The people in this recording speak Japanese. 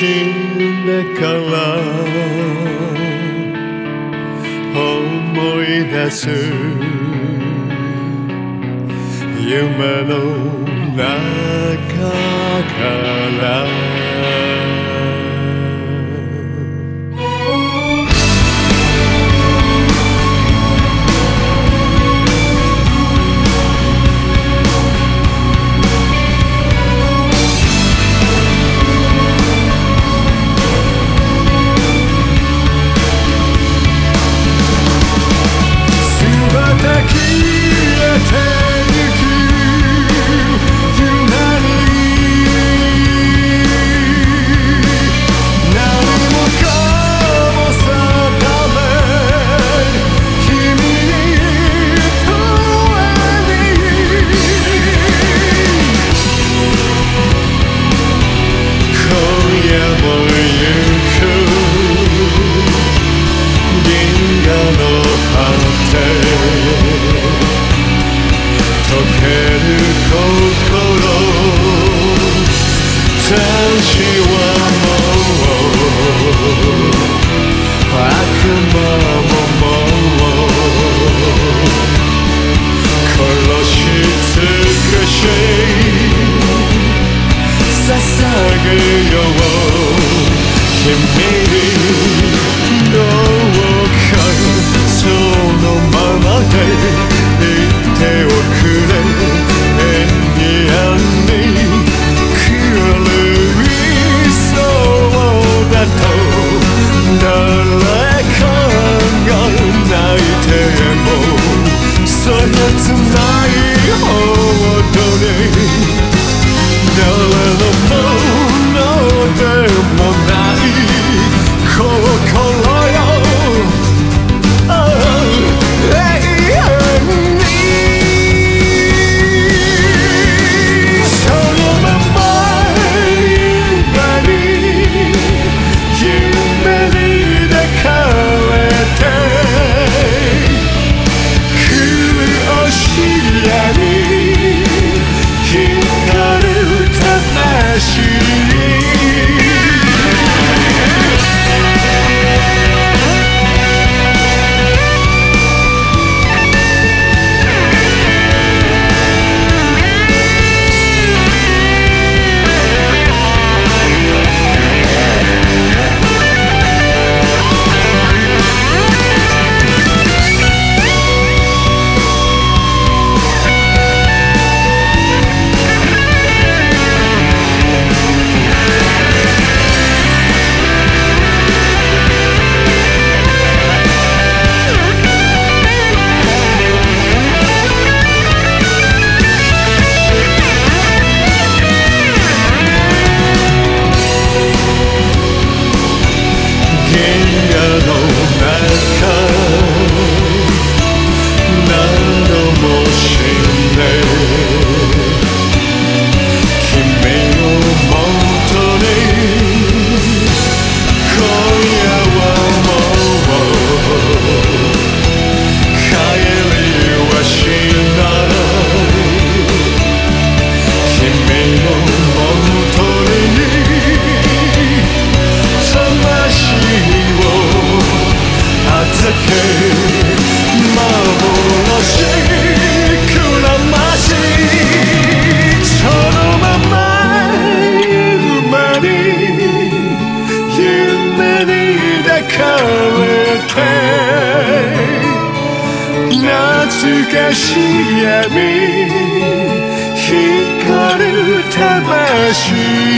死んでから思い出す夢の中から。to れて懐かしい闇光る魂